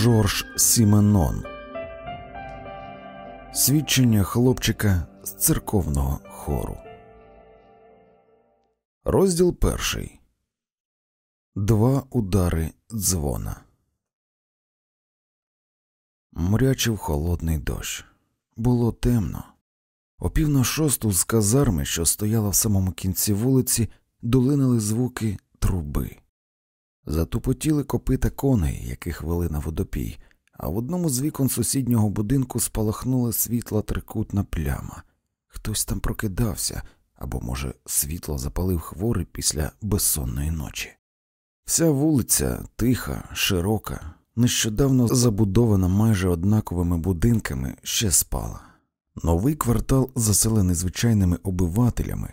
Жорж Сіменон. Свідчення хлопчика з церковного хору. Розділ перший. Два удари дзвона. Мрячив холодний дощ. Було темно. О пів на шосту з казарми, що стояла в самому кінці вулиці, долинали звуки труби. Затупотіли копита коней, яких вели на водопій, а в одному з вікон сусіднього будинку спалахнула світла трикутна пляма. Хтось там прокидався або, може, світло запалив хворий після безсонної ночі. Вся вулиця тиха, широка, нещодавно забудована майже однаковими будинками, ще спала. Новий квартал заселений звичайними обивателями,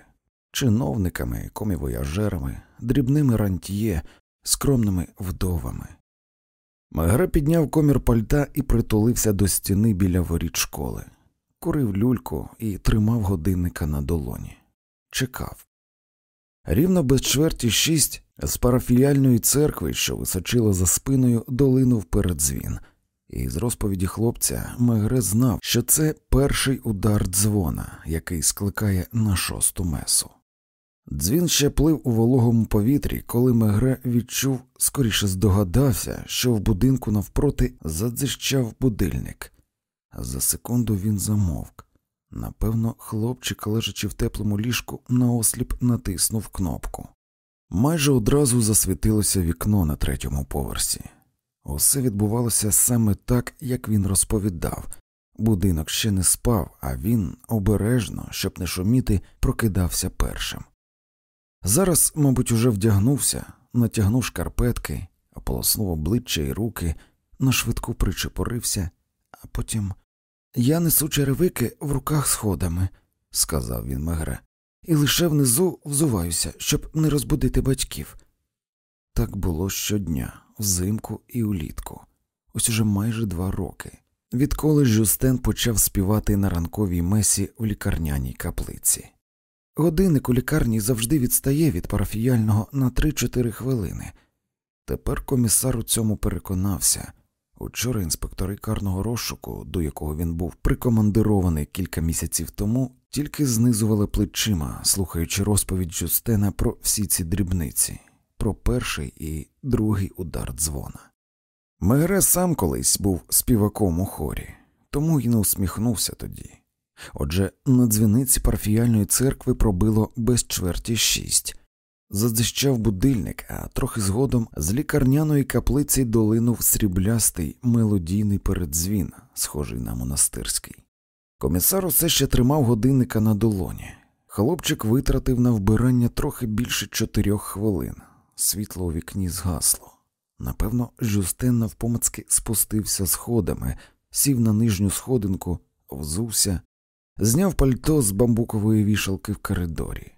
чиновниками, комівояжерами, дрібними рантьє, скромними вдовами. Мегре підняв комір пальта і притулився до стіни біля воріт школи, курив люльку і тримав годинника на долоні. Чекав. Рівно без чверті шість з парафіяльної церкви, що височила за спиною, долинув передзвін, і з розповіді хлопця Мегре знав, що це перший удар дзвона, який скликає на шосту месу. Дзвін ще плив у вологому повітрі, коли Мегре відчув, скоріше здогадався, що в будинку навпроти задзищав будильник. За секунду він замовк. Напевно, хлопчик, лежачи в теплому ліжку, наосліп натиснув кнопку. Майже одразу засвітилося вікно на третьому поверсі. Усе відбувалося саме так, як він розповідав. Будинок ще не спав, а він обережно, щоб не шуміти, прокидався першим. Зараз, мабуть, уже вдягнувся, натягнув шкарпетки, ополоснув обличчя і руки, на швидку причепорився, а потім я несу черевики в руках сходами, сказав він Мегре, і лише внизу взуваюся, щоб не розбудити батьків. Так було щодня, взимку і улітку, ось уже майже два роки, відколи Жюстен почав співати на ранковій месі в лікарняній каплиці. Годинник у лікарні завжди відстає від парафіяльного на 3-4 хвилини. Тепер комісар у цьому переконався. Учора інспектори карного розшуку, до якого він був прикомандирований кілька місяців тому, тільки знизували плечима, слухаючи розповідь Джустена про всі ці дрібниці, про перший і другий удар дзвона. Мегре сам колись був співаком у хорі, тому й не усміхнувся тоді. Отже, на дзвіниці парафіяльної церкви пробило без чверті шість. Задзищав будильник, а трохи згодом з лікарняної каплиці долинув сріблястий мелодійний передзвін, схожий на монастирський. Комісар усе ще тримав годинника на долоні. Хлопчик витратив на вбирання трохи більше чотирьох хвилин. Світло у вікні згасло. Напевно, Жюстен навпомацьки спустився сходами, сів на нижню сходинку, взувся зняв пальто з бамбукової вішалки в коридорі,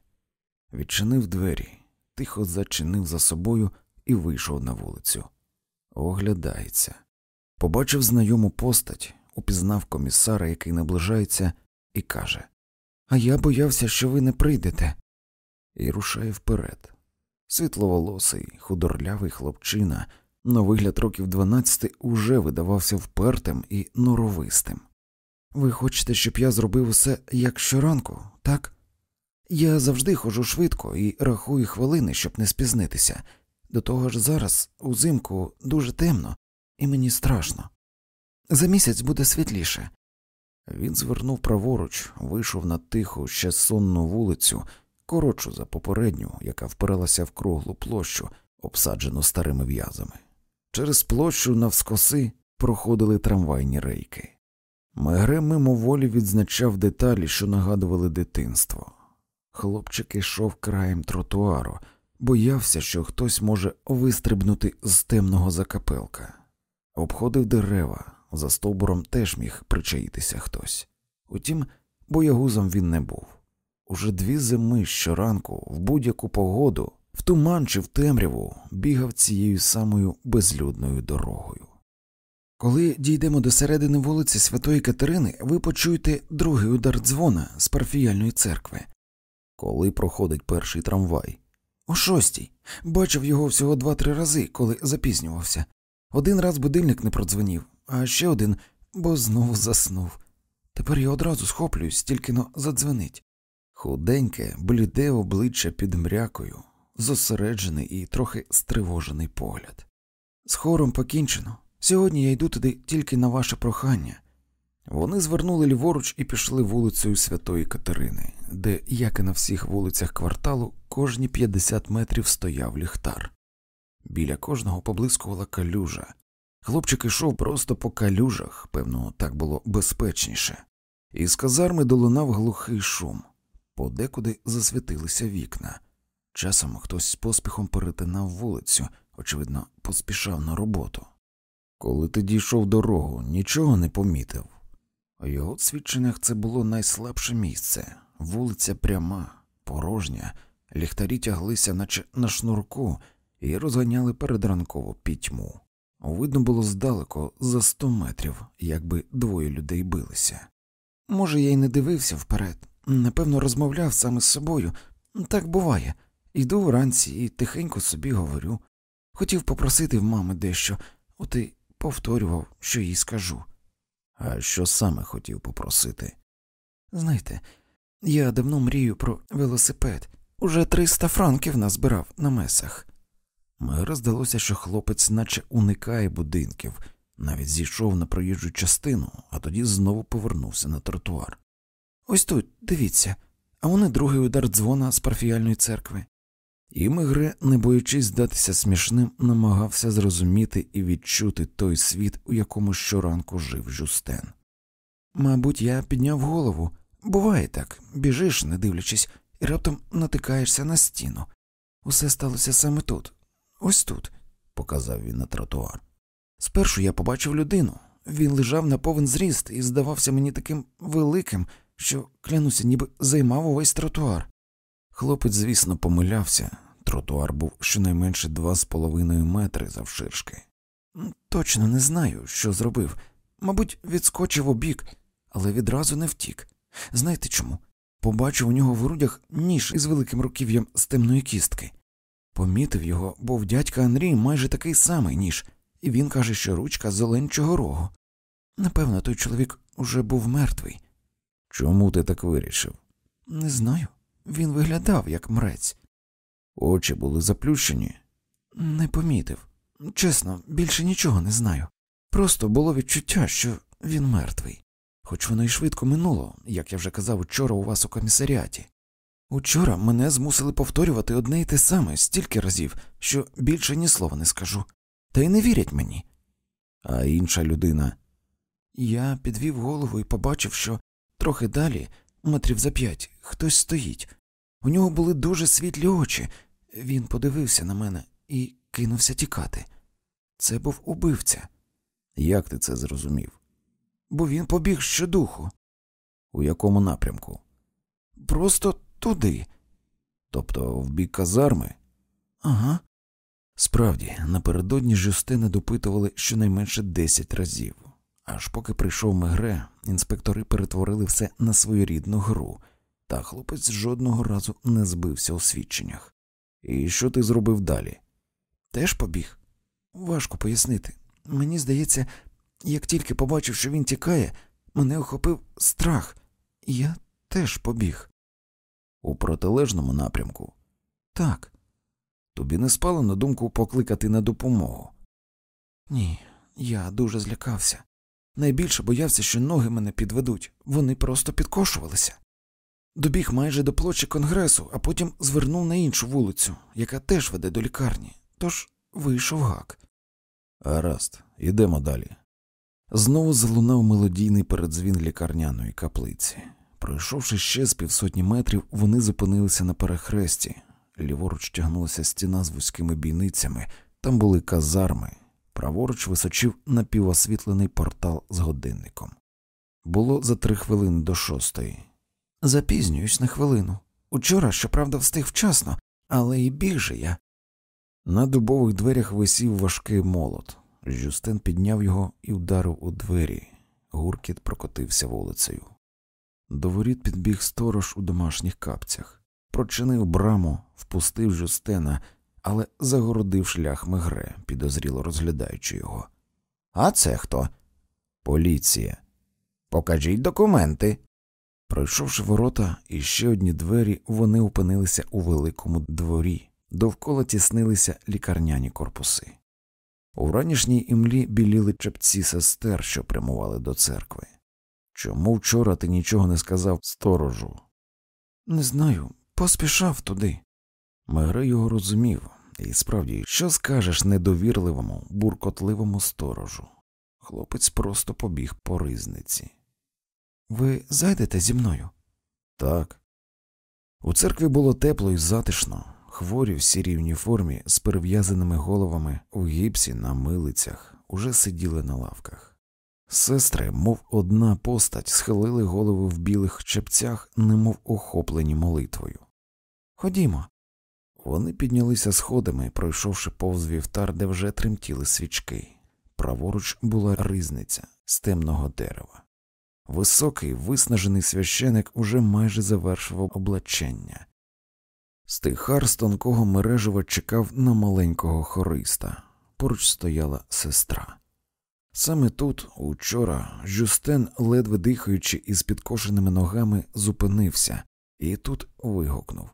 відчинив двері, тихо зачинив за собою і вийшов на вулицю. Оглядається. Побачив знайому постать, упізнав комісара, який наближається, і каже А я боявся, що ви не прийдете. І рушає вперед. Світловолосий, худорлявий хлопчина, на вигляд років дванадцяти уже видавався впертим і норовистим. Ви хочете, щоб я зробив усе як щоранку, так? Я завжди ходжу швидко і рахую хвилини, щоб не спізнитися. До того ж зараз, узимку, дуже темно, і мені страшно. За місяць буде світліше. Він звернув праворуч, вийшов на тиху, ще сонну вулицю, коротшу за попередню, яка впиралася в круглу площу, обсаджену старими в'язами. Через площу навскоси проходили трамвайні рейки. Мегре мимоволі відзначав деталі, що нагадували дитинство. Хлопчик ішов краєм тротуару, боявся, що хтось може вистрибнути з темного закапелка, обходив дерева, за стовбуром теж міг причаїтися хтось. Утім, боягузом він не був. Уже дві зими щоранку, в будь-яку погоду, в туман чи в темряву бігав цією самою безлюдною дорогою. Коли дійдемо до середини вулиці Святої Катерини, ви почуєте другий удар дзвона з парфіяльної церкви. Коли проходить перший трамвай? О шостій. Бачив його всього два-три рази, коли запізнювався. Один раз будильник не продзвонів, а ще один, бо знову заснув. Тепер я одразу схоплююсь, тільки но задзвонить. Худеньке, бліде обличчя під мрякою, зосереджений і трохи стривожений погляд. З хором покінчено. Сьогодні я йду туди тільки на ваше прохання. Вони звернули ліворуч і пішли вулицею Святої Катерини, де, як і на всіх вулицях кварталу, кожні 50 метрів стояв ліхтар. Біля кожного поблискувала калюжа. Хлопчик ішов просто по калюжах, певно, так було безпечніше. Із казарми долунав глухий шум, подекуди засвітилися вікна. Часом хтось з поспіхом перетинав вулицю, очевидно, поспішав на роботу. Коли ти дійшов дорогу, нічого не помітив. У його свідченнях це було найслабше місце вулиця пряма, порожня, ліхтарі тяглися, наче на шнурку, і розганяли передранкову пітьму. Видно було здалеку за сто метрів, якби двоє людей билися. Може, я й не дивився вперед, напевно, розмовляв саме з собою. Так буває. Йду вранці і тихенько собі говорю. Хотів попросити в мами дещо, от і повторював, що їй скажу. А що саме хотів попросити? Знаєте, я давно мрію про велосипед. Уже 300 франків назбирав на месах. Мегре здалося, що хлопець наче уникає будинків, навіть зійшов на проїжджу частину, а тоді знову повернувся на тротуар. Ось тут, дивіться, а вони другий удар дзвона з парфіяльної церкви. І Мегре, не боючись здатися смішним, намагався зрозуміти і відчути той світ, у якому щоранку жив Жустен. Мабуть, я підняв голову. Буває так, біжиш, не дивлячись, і раптом натикаєшся на стіну. Усе сталося саме тут, ось тут, показав він на тротуар. Спершу я побачив людину. Він лежав на повен зріст і здавався мені таким великим, що, клянуся, ніби займав увесь тротуар. Хлопець, звісно, помилявся. Тротуар був щонайменше два з половиною метри завширшки. Точно не знаю, що зробив. Мабуть, відскочив у бік, але відразу не втік. Знаєте чому? Побачив у нього в грудях ніж із великим руків'ям з темної кістки. Помітив його, бо в дядька Андрій майже такий самий ніж, і він каже, що ручка зеленчого рогу. Напевно, той чоловік уже був мертвий. Чому ти так вирішив? Не знаю. Він виглядав як мрець. Очі були заплющені. Не помітив. Чесно, більше нічого не знаю. Просто було відчуття, що він мертвий, хоч воно й швидко минуло, як я вже казав учора у вас у комісаріаті. Учора мене змусили повторювати одне й те саме стільки разів, що більше ні слова не скажу, та й не вірять мені. А інша людина. Я підвів голову і побачив, що трохи далі, метрів за п'ять, хтось стоїть. У нього були дуже світлі очі. Він подивився на мене і кинувся тікати. Це був убивця. Як ти це зрозумів? Бо він побіг щодуху. У якому напрямку? Просто туди. Тобто в бік казарми? Ага. Справді, напередодні Жюстина допитували щонайменше десять разів. Аж поки прийшов Мегре, інспектори перетворили все на своєрідну гру, та хлопець жодного разу не збився у свідченнях. І що ти зробив далі? Теж побіг. Важко пояснити. Мені здається, як тільки побачив, що він тікає, мене охопив страх, я теж побіг. У протилежному напрямку? Так. Тобі не спало на думку покликати на допомогу? Ні, я дуже злякався. Найбільше боявся, що ноги мене підведуть, вони просто підкошувалися. Добіг майже до площі конгресу, а потім звернув на іншу вулицю, яка теж веде до лікарні, тож вийшов гак. Гаразд, ідемо далі. Знову залунав мелодійний передзвін лікарняної каплиці. Пройшовши ще з півсотні метрів, вони зупинилися на перехресті. Ліворуч тягнулася стіна з вузькими бійницями, там були казарми, праворуч височив напівосвітлений портал з годинником. Було за три хвилини до шостої. Запізнююсь на хвилину. Учора, щоправда, встиг вчасно, але і біг же я. На дубових дверях висів важкий молот. Жюстен підняв його і вдарив у двері. Гуркіт прокотився вулицею. До воріт підбіг сторож у домашніх капцях, прочинив браму, впустив Жюстена, але загородив шлях Мегре, підозріло розглядаючи його. А це хто? Поліція. Покажіть документи. Пройшовши ворота і ще одні двері, вони опинилися у великому дворі, довкола тіснилися лікарняні корпуси. У ранішній імлі біліли чепці сестер, що прямували до церкви. Чому вчора ти нічого не сказав сторожу? Не знаю, поспішав туди. Мегре його розумів, і справді, що скажеш недовірливому, буркотливому сторожу? Хлопець просто побіг по ризниці. Ви зайдете зі мною? Так. У церкві було тепло і затишно, хворі в сірій уніформі з перев'язаними головами у гіпсі на милицях уже сиділи на лавках. Сестри, мов одна постать, схилили голови в білих чепцях, немов охоплені молитвою. Ходімо. Вони піднялися сходами, пройшовши повз вівтар, де вже тремтіли свічки. Праворуч була ризниця з темного дерева. Високий, виснажений священик уже майже завершував облачення. Стихар з тонкого мережева чекав на маленького хориста. Поруч стояла сестра. Саме тут, учора, Жюстен, ледве дихаючи із підкошеними ногами, зупинився і тут вигукнув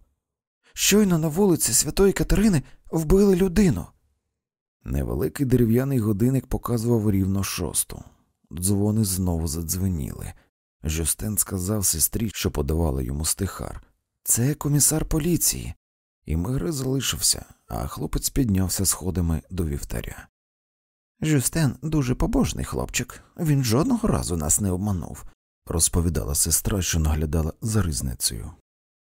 Щойно на вулиці Святої Катерини вбили людину. Невеликий дерев'яний годинник показував рівно шосту. Дзвони знову задзвеніли. Жюстен сказав сестрі, що подавала йому стихар. Це комісар поліції. І Мегре залишився, а хлопець піднявся сходами до вівтаря. Жюстен дуже побожний хлопчик, він жодного разу нас не обманув, розповідала сестра, що наглядала за ризницею.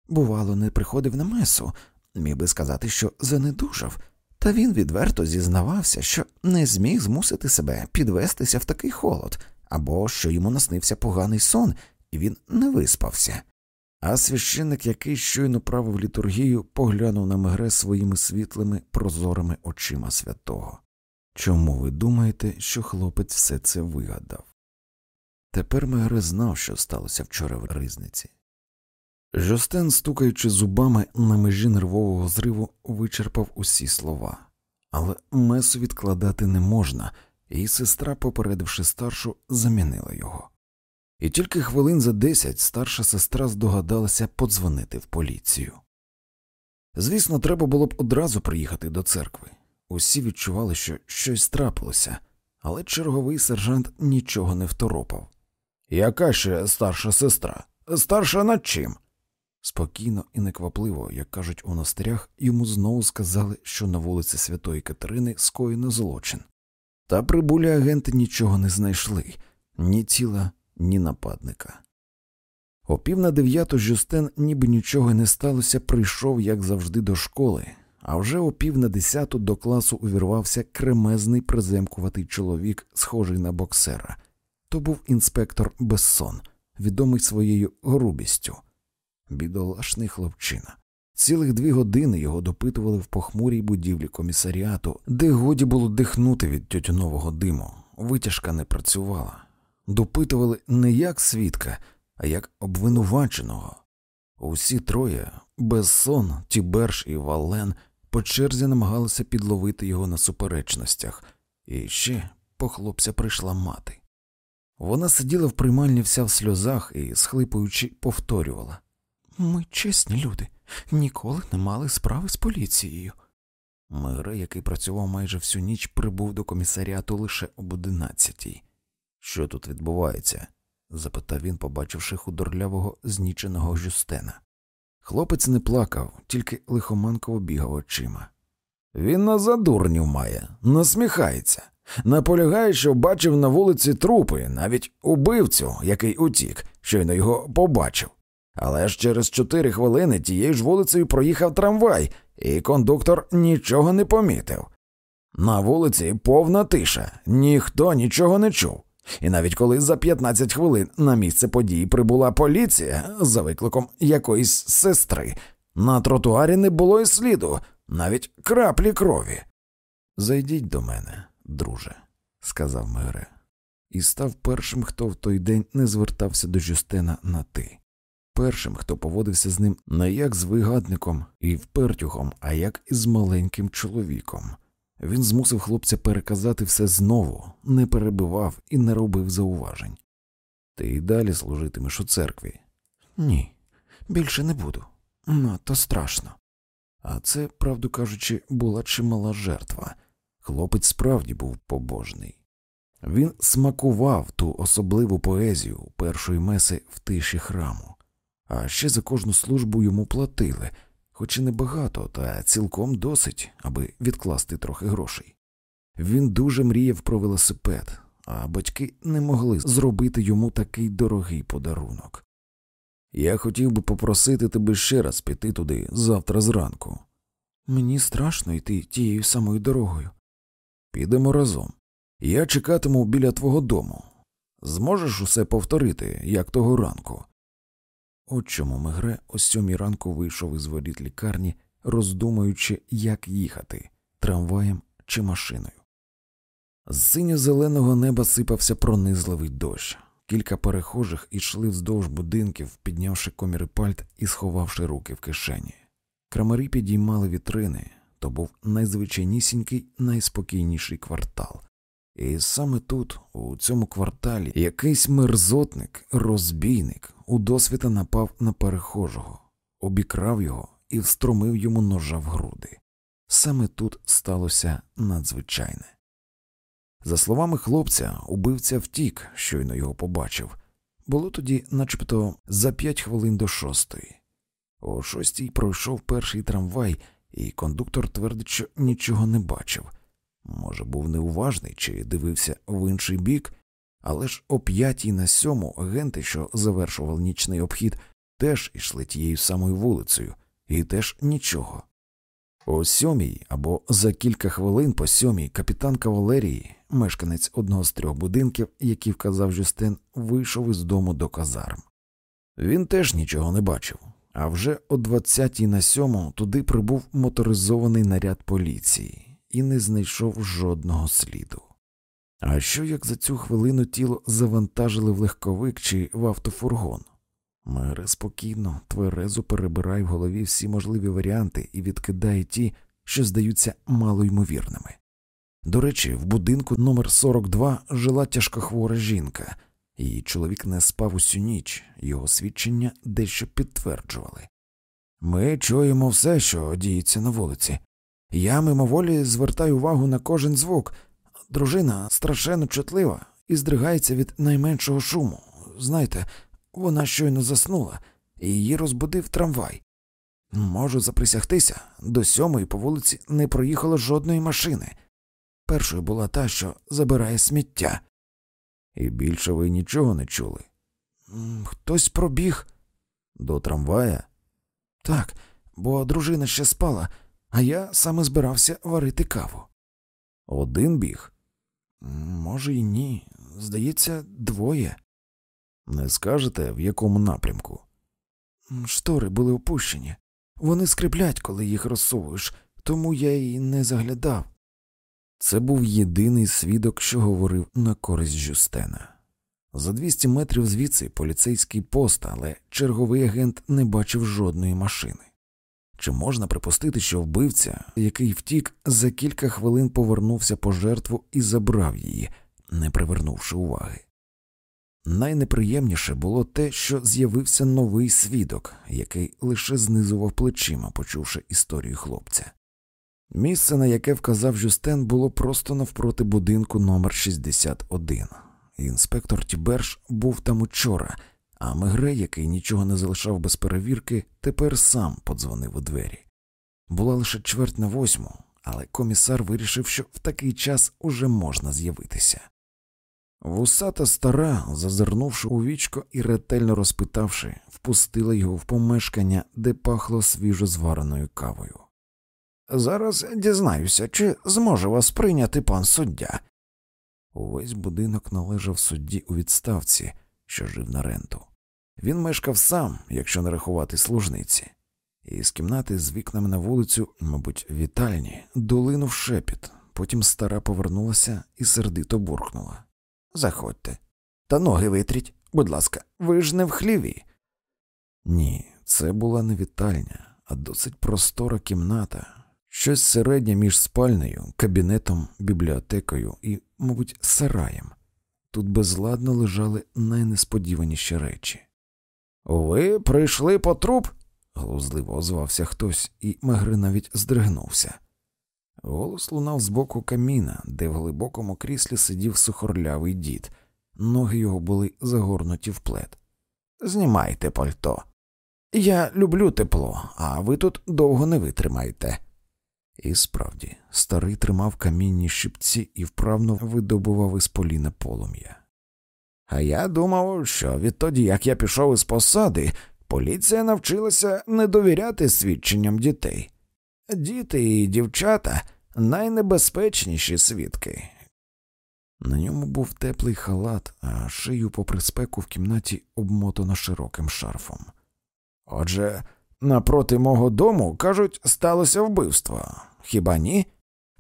Бувало, не приходив на месу, міг би сказати, що занедужав, та він відверто зізнавався, що не зміг змусити себе підвестися в такий холод, або що йому наснився поганий сон, і він не виспався. А священник, який щойно правив літургію, поглянув на Мегре своїми світлими, прозорими очима святого. Чому ви думаєте, що хлопець все це вигадав? Тепер Мегре знав, що сталося вчора в ризниці. Жостен, стукаючи зубами на межі нервового зриву, вичерпав усі слова, але месу відкладати не можна, і сестра, попередивши старшу, замінила його. І тільки хвилин за десять старша сестра здогадалася подзвонити в поліцію. Звісно, треба було б одразу приїхати до церкви. Усі відчували, що щось трапилося, але черговий сержант нічого не второпав. Яка ще старша сестра? Старша над чим? Спокійно і неквапливо, як кажуть у монастирях, йому знову сказали, що на вулиці Святої Катерини скоєно злочин. Та прибулі агенти нічого не знайшли ні тіла, ні нападника. О пів на дев'яту Жюстен, ніби нічого не сталося, прийшов, як завжди, до школи, а вже о пів на десяту до класу увірвався кремезний приземкуватий чоловік, схожий на боксера. То був інспектор Бессон, відомий своєю грубістю. Бідолашний хлопчина. Цілих дві години його допитували в похмурій будівлі комісаріату, де годі було дихнути від тютюнового диму. Витяжка не працювала. Допитували не як свідка, а як обвинуваченого. Усі троє Бессон, Тіберш і Вален по черзі намагалися підловити його на суперечностях, і ще по хлопця прийшла мати. Вона сиділа в приймальні вся в сльозах і, схлипуючи, повторювала ми чесні люди, ніколи не мали справи з поліцією. Мире, який працював майже всю ніч, прибув до комісаріату лише об одинадцятій. Що тут відбувається? запитав він, побачивши худорлявого, зніченого Жюстена. Хлопець не плакав, тільки лихоманково бігав очима. Він на задурнів має, насміхається, наполягає, що бачив на вулиці трупи, навіть убивцю, який утік, щойно його побачив. Але ж через чотири хвилини тією ж вулицею проїхав трамвай, і кондуктор нічого не помітив. На вулиці повна тиша, ніхто нічого не чув. І навіть коли за 15 хвилин на місце події прибула поліція за викликом якоїсь сестри, на тротуарі не було й сліду, навіть краплі крові. Зайдіть до мене, друже, сказав Мегре, і став першим, хто в той день не звертався до Жюстена на ти. Першим, хто поводився з ним не як з вигадником і впертюхом, а як із маленьким чоловіком. Він змусив хлопця переказати все знову, не перебивав і не робив зауважень. Ти й далі служитимеш у церкві? Ні, більше не буду. Надто страшно. А це, правду кажучи, була чимала жертва. Хлопець справді був побожний. Він смакував ту особливу поезію першої меси в тиші храму, а ще за кожну службу йому платили, хоч і небагато, та цілком досить, аби відкласти трохи грошей. Він дуже мріяв про велосипед, а батьки не могли зробити йому такий дорогий подарунок. Я хотів би попросити тебе ще раз піти туди завтра зранку. Мені страшно йти тією самою дорогою. Підемо разом. Я чекатиму біля твого дому. Зможеш усе повторити, як того ранку. От чому Мегре о сьомій ранку вийшов із воріт лікарні, роздумуючи, як їхати трамваєм чи машиною. З синьо-зеленого неба сипався пронизливий дощ. Кілька перехожих ішли вздовж будинків, піднявши коміри пальт і сховавши руки в кишені. Крамарі підіймали вітрини, то був найзвичайнісінький, найспокійніший квартал. І саме тут, у цьому кварталі, якийсь мерзотник, розбійник, удосвіта напав на перехожого, обікрав його і встромив йому ножа в груди. Саме тут сталося надзвичайне. За словами хлопця, убивця втік, щойно його побачив. Було тоді, начебто, за п'ять хвилин до шостої. О шостій пройшов перший трамвай, і кондуктор твердить, що нічого не бачив. Може, був неуважний чи дивився в інший бік, але ж о п'ятій на сьому агенти, що завершували нічний обхід, теж ішли тією самою вулицею, і теж нічого. О сьомій або за кілька хвилин по сьомій капітан кавалерії, мешканець одного з трьох будинків, які вказав Жюстен, вийшов із дому до казарм. Він теж нічого не бачив, а вже о двадцятій на сьому туди прибув моторизований наряд поліції і не знайшов жодного сліду. А що як за цю хвилину тіло завантажили в легковик чи в автофургон? Мере спокійно, тверезо перебирає в голові всі можливі варіанти і відкидає ті, що здаються малоймовірними. До речі, в будинку номер 42 жила тяжкохвора жінка, Її чоловік не спав усю ніч, його свідчення дещо підтверджували. Ми чуємо все, що діється на вулиці. Я мимоволі звертаю увагу на кожен звук. Дружина страшенно чутлива і здригається від найменшого шуму. Знаєте, вона щойно заснула, і її розбудив трамвай. Можу заприсягтися, до сьомої по вулиці не проїхало жодної машини. Першою була та, що забирає сміття. І більше ви нічого не чули? Хтось пробіг до трамвая? Так, бо дружина ще спала, а я саме збирався варити каву. Один біг? Може, і ні. Здається, двоє. Не скажете, в якому напрямку? Штори були опущені. Вони скриплять, коли їх розсовуєш, тому я й не заглядав. Це був єдиний свідок, що говорив на користь Жюстена. За 200 метрів звідси поліцейський пост, але черговий агент не бачив жодної машини. Чи можна припустити, що вбивця, який втік, за кілька хвилин повернувся по жертву і забрав її, не привернувши уваги? Найнеприємніше було те, що з'явився новий свідок, який лише знизував плечима, почувши історію хлопця. Місце, на яке вказав Жюстен, було просто навпроти будинку номер 61 Інспектор Тіберш був там учора, а Мегре, який нічого не залишав без перевірки, тепер сам подзвонив у двері. Була лише чверть на восьму, але комісар вирішив, що в такий час уже можна з'явитися. Вусата стара, зазирнувши у вічко і ретельно розпитавши, впустила його в помешкання, де пахло свіжо звареною кавою. Зараз дізнаюся, чи зможе вас прийняти пан суддя. Увесь будинок належав судді у відставці, що жив на ренту. Він мешкав сам, якщо не рахувати служниці, і з кімнати з вікнами на вулицю, мабуть, вітальні, долинув шепіт. Потім стара повернулася і сердито буркнула. Заходьте. Та ноги витріть, будь ласка, ви ж не в хліві. Ні, це була не вітальня, а досить простора кімната, щось середнє між спальнею, кабінетом, бібліотекою і, мабуть, сараєм. Тут безладно лежали найнесподіваніші речі. Ви прийшли по труп? глузливо озвався хтось, і Мегри навіть здригнувся. Голос лунав з боку каміна, де в глибокому кріслі сидів сухорлявий дід, ноги його були загорнуті в плед. Знімайте пальто. Я люблю тепло, а ви тут довго не витримаєте. І справді, старий тримав камінні щипці і вправно видобував із поліна полум'я. А я думав, що відтоді, як я пішов із посади, поліція навчилася не довіряти свідченням дітей. Діти і дівчата найнебезпечніші свідки. На ньому був теплий халат, а шию попри спеку в кімнаті обмотано широким шарфом. Отже, напроти мого дому, кажуть, сталося вбивство. Хіба ні?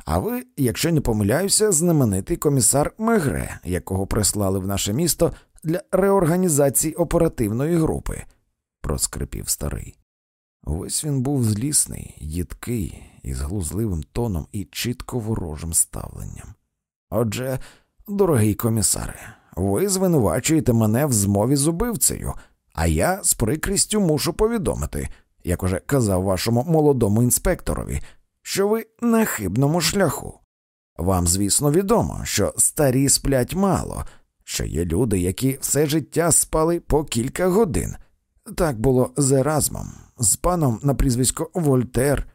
А ви, якщо не помиляюся, знаменитий комісар Мегре, якого прислали в наше місто для реорганізації оперативної групи, проскрипів старий. Ось він був злісний, їдкий, із глузливим тоном і чітко ворожим ставленням. Отже, дорогий комісаре, ви звинувачуєте мене в змові з убивцею, а я з прикрістю мушу повідомити, як уже казав вашому молодому інспекторові, що ви на хибному шляху. Вам, звісно, відомо, що старі сплять мало, що є люди, які все життя спали по кілька годин. Так було з Еразмом, з паном на прізвисько Вольтер.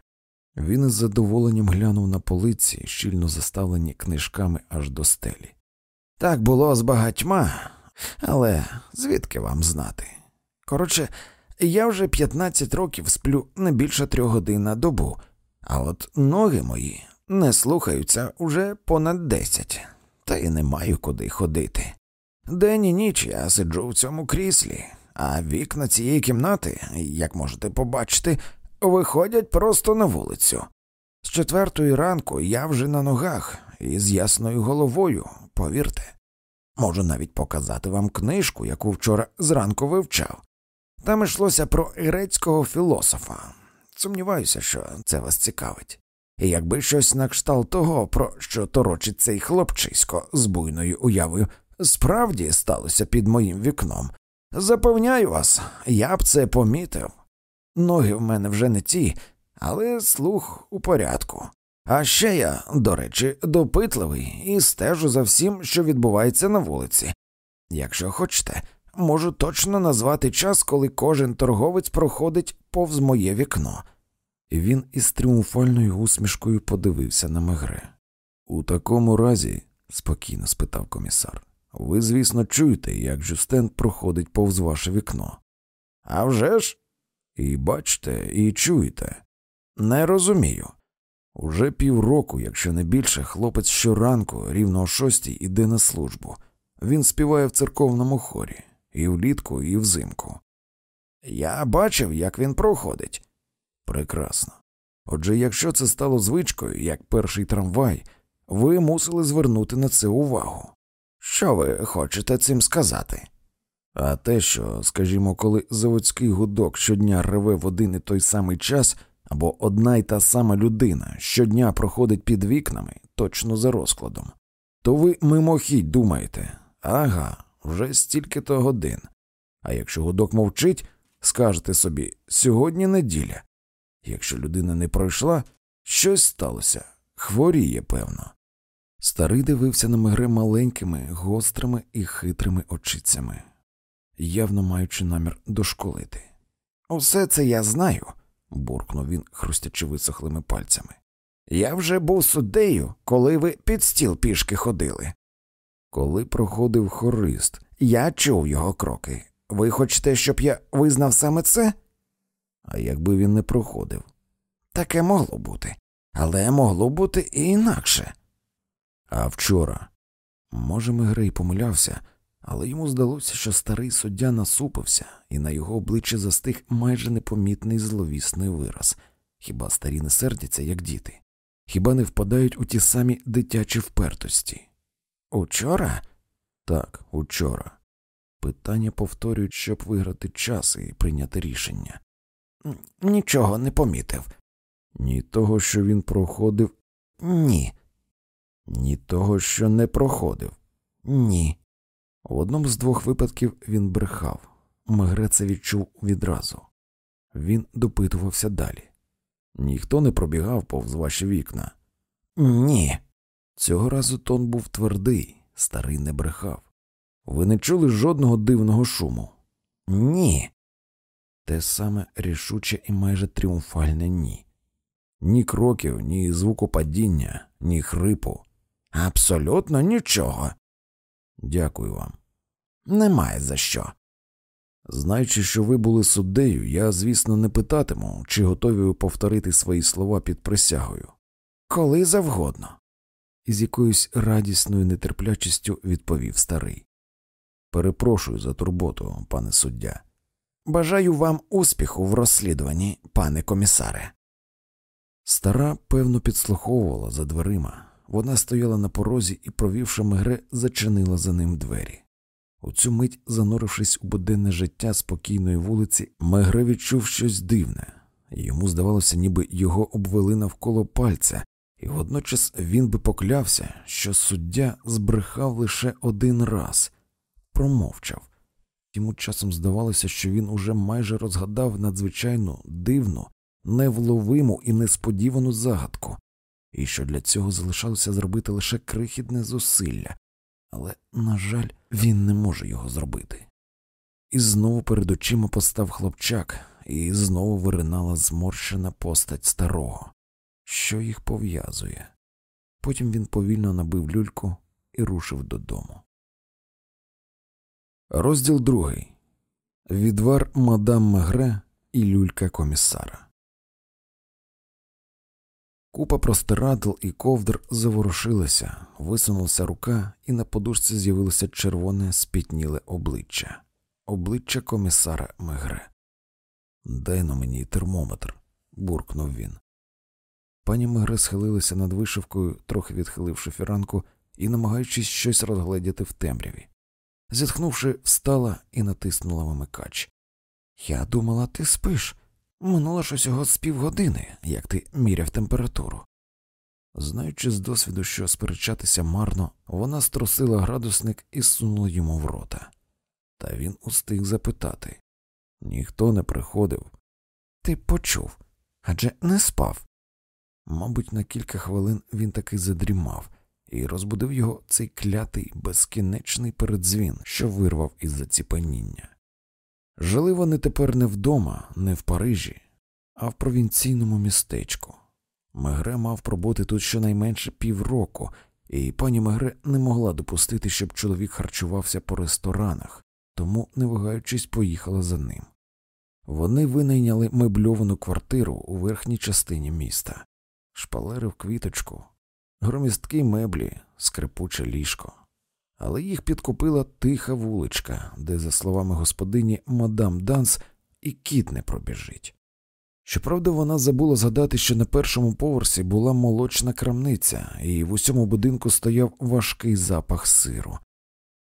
Він із задоволенням глянув на полиці, щільно заставлені книжками аж до стелі. Так було з багатьма, але звідки вам знати? Коротше, я вже 15 років сплю не більше трьох годин на добу, а от ноги мої не слухаються уже понад десять, та й не маю куди ходити. День і ніч я сиджу в цьому кріслі, а вікна цієї кімнати, як можете побачити, виходять просто на вулицю. З четвертої ранку я вже на ногах і з ясною головою, повірте. Можу навіть показати вам книжку, яку вчора зранку вивчав. Там йшлося про грецького філософа. Сумніваюся, що це вас цікавить. І якби щось на кшталт того, про що торочить цей хлопчисько з буйною уявою, справді сталося під моїм вікном, запевняю вас, я б це помітив. Ноги в мене вже не ті, але слух у порядку. А ще я, до речі, допитливий і стежу за всім, що відбувається на вулиці. Якщо хочете, можу точно назвати час, коли кожен торговець проходить повз моє вікно. Він із тріумфальною усмішкою подивився на Мегре. У такому разі, спокійно спитав комісар, ви, звісно, чуєте, як Жюстен проходить повз ваше вікно. «А вже ж? І бачите, і чуєте. Не розумію. Уже півроку, якщо не більше, хлопець щоранку, рівно о шостій, іде на службу. Він співає в церковному хорі і влітку, і взимку. Я бачив, як він проходить. Прекрасно. Отже, якщо це стало звичкою, як перший трамвай, ви мусили звернути на це увагу. Що ви хочете цим сказати? А те, що, скажімо, коли заводський гудок щодня реве в один і той самий час, або одна й та сама людина щодня проходить під вікнами точно за розкладом, то ви мимохідь думаєте ага, вже стільки то годин. А якщо гудок мовчить, скажете собі сьогодні неділя. Якщо людина не пройшла, щось сталося, хворіє, певно. Старий дивився на мегре маленькими, гострими і хитрими очицями, явно маючи намір дошколити. Усе це я знаю, буркнув він, хрустячи висохлими пальцями. Я вже був суддею, коли ви під стіл пішки ходили. Коли проходив хорист, я чув його кроки. Ви хочете, щоб я визнав саме це? А якби він не проходив? Таке могло бути, але могло бути і інакше. А вчора, може, Мегрей помилявся, але йому здалося, що старий суддя насупився, і на його обличчі застиг майже непомітний зловісний вираз. Хіба старі не сердяться, як діти? Хіба не впадають у ті самі дитячі впертості? Учора? Так, учора. Питання повторюють, щоб виграти час і прийняти рішення. Нічого не помітив. Ні того, що він проходив, ні. Ні того, що не проходив, ні. В одному з двох випадків він брехав. Мегре це відчув відразу. Він допитувався далі. Ніхто не пробігав повз ваші вікна. Ні. Цього разу тон був твердий, старий не брехав. Ви не чули жодного дивного шуму? Ні. Те саме рішуче і майже тріумфальне ні. Ні кроків, ні звуку падіння, ні хрипу. Абсолютно нічого. Дякую вам. Немає за що. Знаючи, що ви були суддею, я, звісно, не питатиму, чи готові ви повторити свої слова під присягою. Коли завгодно. Із якоюсь радісною нетерплячістю відповів старий. Перепрошую за турботу, пане суддя. Бажаю вам успіху в розслідуванні, пане комісаре. Стара, певно, підслуховувала за дверима. Вона стояла на порозі і, провівши мегре, зачинила за ним двері. У цю мить, занурившись у буденне життя спокійної вулиці, Мегре відчув щось дивне, йому здавалося, ніби його обвели навколо пальця, і водночас він би поклявся, що суддя збрехав лише один раз, промовчав. Йому часом здавалося, що він уже майже розгадав надзвичайну дивну, невловиму і несподівану загадку, і що для цього залишалося зробити лише крихітне зусилля, але, на жаль, він не може його зробити. І знову перед очима постав хлопчак, і знову виринала зморщена постать старого, що їх пов'язує. Потім він повільно набив люльку і рушив додому. Розділ другий Відвар мадам Мегре і люлька комісара. Купа простирадл і ковдр заворушилися, висунулася рука, і на подушці з'явилося червоне спітніле обличчя обличчя комісара Мегре. Дай на мені термометр, буркнув він. Пані Мегре схилилася над вишивкою, трохи відхиливши фіранку і намагаючись щось розгледіти в темряві. Зітхнувши, встала і натиснула вимикач. Я думала, ти спиш. Минуло ж усього з півгодини, як ти міряв температуру. Знаючи з досвіду, що сперечатися марно, вона струсила градусник і сунула йому в рота. Та він устиг запитати ніхто не приходив. Ти почув адже не спав. Мабуть, на кілька хвилин він таки задрімав, і розбудив його цей клятий безкінечний передзвін, що вирвав із заціпаніння. Жили вони тепер не вдома, не в Парижі, а в провінційному містечку. Мегре мав пробути тут щонайменше півроку, і пані Мегре не могла допустити, щоб чоловік харчувався по ресторанах, тому, не вагаючись, поїхала за ним. Вони винайняли мебльовану квартиру у верхній частині міста, шпалери в квіточку, громісткі меблі, скрипуче ліжко але їх підкупила тиха вуличка, де, за словами господині, мадам Данс і кіт не пробіжить. Щоправда, вона забула згадати, що на першому поверсі була молочна крамниця, і в усьому будинку стояв важкий запах сиру.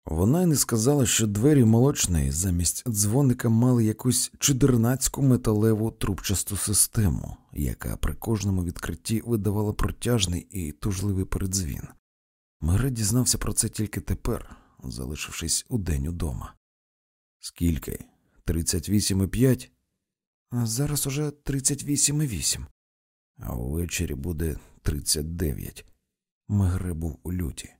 Вона й не сказала, що двері молочної замість дзвоника мали якусь чудернацьку металеву трубчасту систему, яка при кожному відкритті видавала протяжний і тужливий передзвін. Мере дізнався про це тільки тепер, залишившись у день удома. Скільки? Тридцять вісім і п'ять? Зараз уже тридцять вісім і вісім, а увечері буде тридцять дев'ять. Мегре був у люті.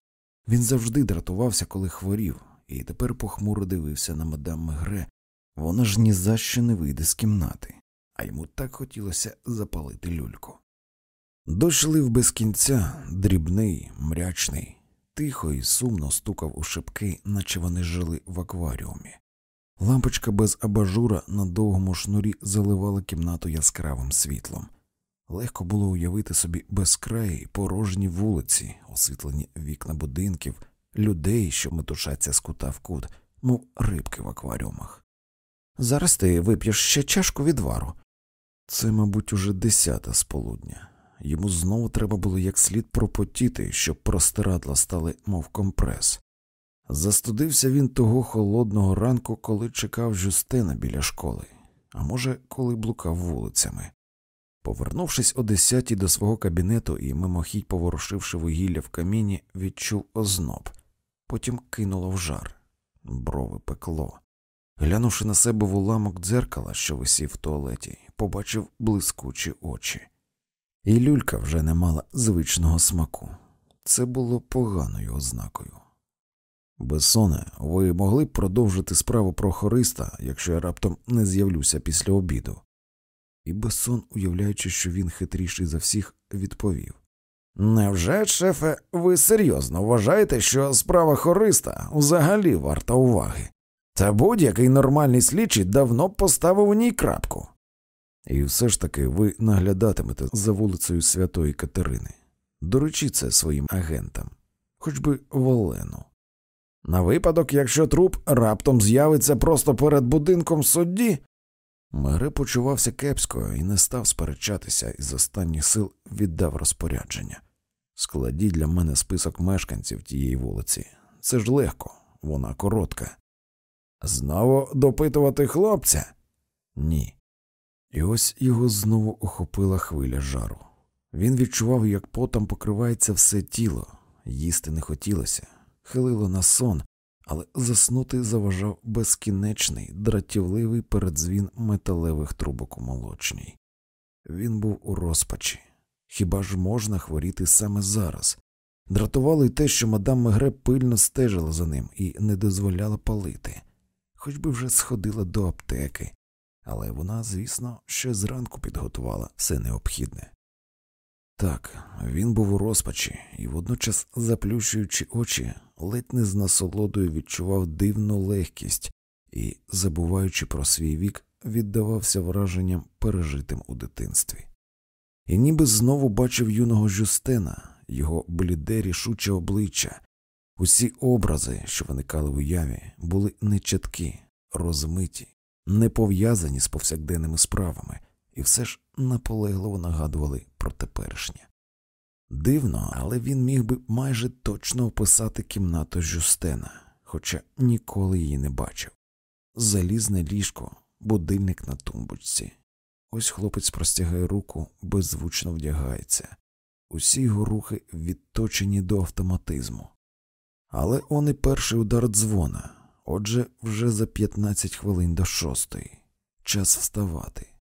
Він завжди дратувався, коли хворів, і тепер похмуро дивився на мадам Мегре. Вона ж ні за що не вийде з кімнати, а йому так хотілося запалити люльку. Дощ лив без кінця, дрібний, мрячний, тихо і сумно стукав у шибки, наче вони жили в акваріумі. Лампочка без абажура на довгому шнурі заливала кімнату яскравим світлом. Легко було уявити собі безкраї порожні вулиці, освітлені вікна будинків, людей, що метушаться з кута в кут, мов рибки в акваріумах. Зараз ти вип'єш ще чашку відвару. Це, мабуть, уже десята з полудня. Йому знову треба було як слід пропотіти, щоб простирадла стали, мов компрес. Застудився він того холодного ранку, коли чекав Жюстена біля школи, а може, коли блукав вулицями. Повернувшись о десятій до свого кабінету і мимохідь поворушивши вугілля в каміні, відчув озноб, потім кинуло в жар, брови пекло. Глянувши на себе в уламок дзеркала, що висів в туалеті, побачив блискучі очі. І люлька вже не мала звичного смаку. Це було поганою ознакою. Бесоне, ви могли б продовжити справу про хориста, якщо я раптом не з'явлюся після обіду. І Бессон, уявляючи, що він хитріший за всіх, відповів Невже, шефе, ви серйозно вважаєте, що справа хориста взагалі варта уваги? Та будь-який нормальний слідчий давно б поставив у ній крапку. І все ж таки ви наглядатимете за вулицею Святої Катерини. Доручі це своїм агентам, хоч би Волену. На випадок, якщо труп раптом з'явиться просто перед будинком судді. Мере почувався кепсько і не став сперечатися і з останніх сил віддав розпорядження. Складіть для мене список мешканців тієї вулиці. Це ж легко, вона коротка. Знову допитувати хлопця? Ні. І ось його знову охопила хвиля жару. Він відчував, як потом покривається все тіло, їсти не хотілося, хилило на сон, але заснути заважав безкінечний, дратівливий передзвін металевих трубок у молочній. Він був у розпачі. Хіба ж можна хворіти саме зараз? Дратувало й те, що мадам Мегре пильно стежила за ним і не дозволяла палити, хоч би вже сходила до аптеки, але вона, звісно, ще зранку підготувала все необхідне. Так, він був у розпачі і, водночас, заплющуючи очі, ледь не з насолодою відчував дивну легкість і, забуваючи про свій вік, віддавався враженням пережитим у дитинстві. І ніби знову бачив юного Жюстена, його бліде рішуче обличчя, усі образи, що виникали в уяві, були нечіткі, розмиті, не пов'язані з повсякденними справами і все ж наполегливо нагадували про теперішнє. Дивно, але він міг би майже точно описати кімнату Жюстена, хоча ніколи її не бачив. Залізне ліжко, будильник на тумбочці. Ось хлопець простягає руку, беззвучно вдягається, усі його рухи відточені до автоматизму. Але он і перший удар дзвона, отже, вже за 15 хвилин до шостої. Час вставати.